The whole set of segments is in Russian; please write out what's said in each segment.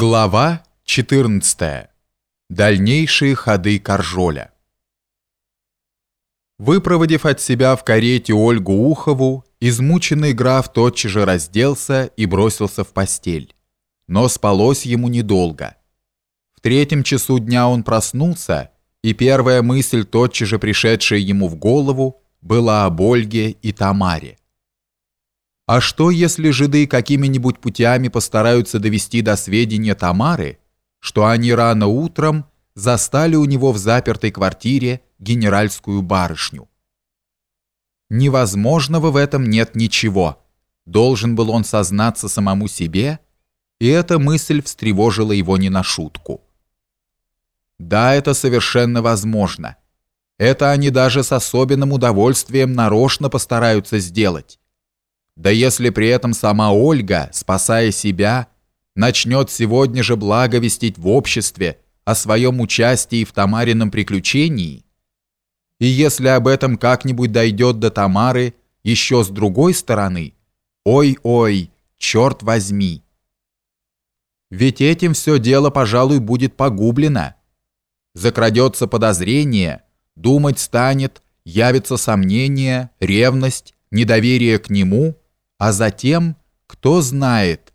Глава 14. Дальнейшие ходы Коржоля. Выпроводив от себя в карете Ольгу Ухову, измученный граф тотчас же разделся и бросился в постель. Но спалось ему недолго. В третьем часу дня он проснулся, и первая мысль, тотчас же пришедшая ему в голову, была об Ольге и Тамаре. А что, если жиды какими-нибудь путями постараются довести до сведения Тамары, что они рано утром застали у него в запертой квартире генеральскую барышню? Невозможного в этом нет ничего. Должен был он сознаться самому себе, и эта мысль встревожила его не на шутку. Да, это совершенно возможно. Это они даже с особенным удовольствием нарочно постараются сделать да если при этом сама Ольга, спасая себя, начнет сегодня же благовестить в обществе о своем участии в Тамарином приключении, и если об этом как-нибудь дойдет до Тамары еще с другой стороны, ой-ой, черт возьми. Ведь этим все дело, пожалуй, будет погублено. Закрадется подозрение, думать станет, явится сомнение, ревность, недоверие к нему – а затем, кто знает,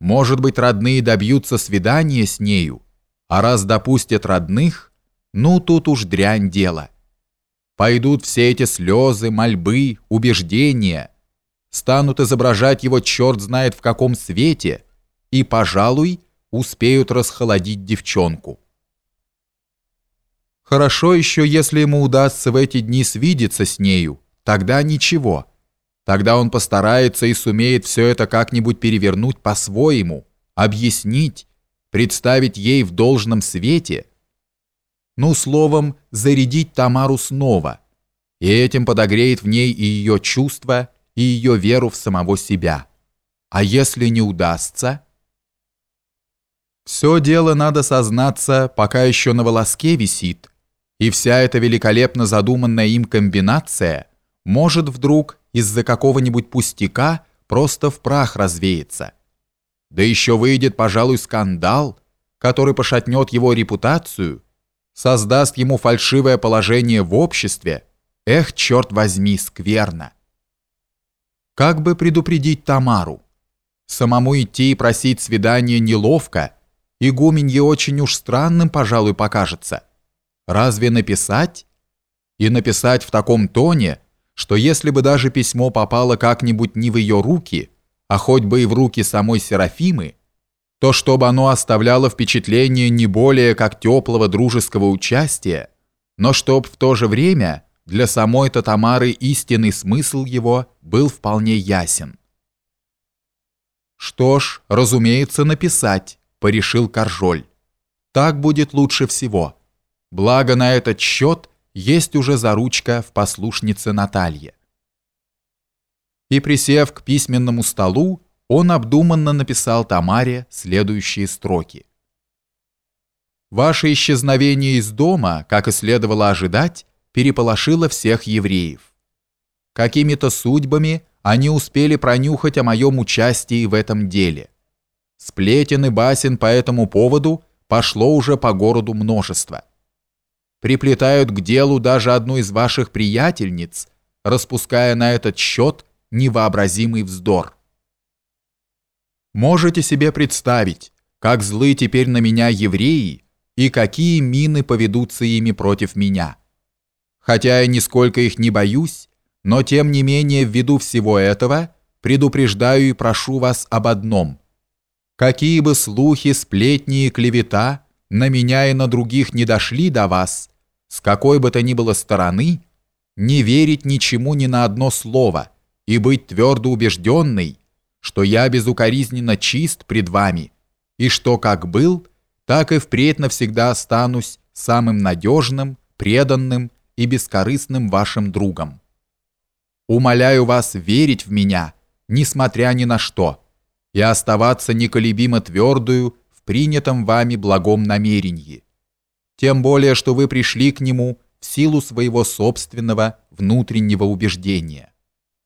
может быть, родные добьются свидания с нею, а раз допустят родных, ну тут уж дрянь дело. Пойдут все эти слезы, мольбы, убеждения, станут изображать его черт знает в каком свете и, пожалуй, успеют расхолодить девчонку. Хорошо еще, если ему удастся в эти дни свидеться с нею, тогда ничего – Тогда он постарается и сумеет все это как-нибудь перевернуть по-своему, объяснить, представить ей в должном свете. Ну, словом, зарядить Тамару снова, и этим подогреет в ней и ее чувства, и ее веру в самого себя. А если не удастся? Все дело, надо сознаться, пока еще на волоске висит, и вся эта великолепно задуманная им комбинация может вдруг из-за какого-нибудь пустяка просто в прах развеется. Да еще выйдет, пожалуй, скандал, который пошатнет его репутацию, создаст ему фальшивое положение в обществе. Эх, черт возьми, скверно. Как бы предупредить Тамару? Самому идти и просить свидания неловко, игуменье очень уж странным, пожалуй, покажется. Разве написать? И написать в таком тоне – что если бы даже письмо попало как-нибудь не в ее руки, а хоть бы и в руки самой Серафимы, то чтобы оно оставляло впечатление не более как теплого дружеского участия, но чтоб в то же время для самой-то Тамары истинный смысл его был вполне ясен. «Что ж, разумеется, написать», — порешил Коржоль. «Так будет лучше всего. Благо на этот счет — есть уже заручка в послушнице Наталье. И присев к письменному столу, он обдуманно написал Тамаре следующие строки. «Ваше исчезновение из дома, как и следовало ожидать, переполошило всех евреев. Какими-то судьбами они успели пронюхать о моем участии в этом деле. Сплетен и басен по этому поводу пошло уже по городу множество» приплетают к делу даже одну из ваших приятельниц, распуская на этот счет невообразимый вздор. Можете себе представить, как злы теперь на меня евреи и какие мины поведутся ими против меня. Хотя я нисколько их не боюсь, но тем не менее ввиду всего этого предупреждаю и прошу вас об одном. Какие бы слухи, сплетни и клевета на меня и на других не дошли до вас – с какой бы то ни было стороны, не верить ничему ни на одно слово и быть твердо убежденной, что я безукоризненно чист пред вами, и что как был, так и впредь навсегда останусь самым надежным, преданным и бескорыстным вашим другом. Умоляю вас верить в меня, несмотря ни на что, и оставаться неколебимо твердую в принятом вами благом намерении тем более, что вы пришли к нему в силу своего собственного внутреннего убеждения.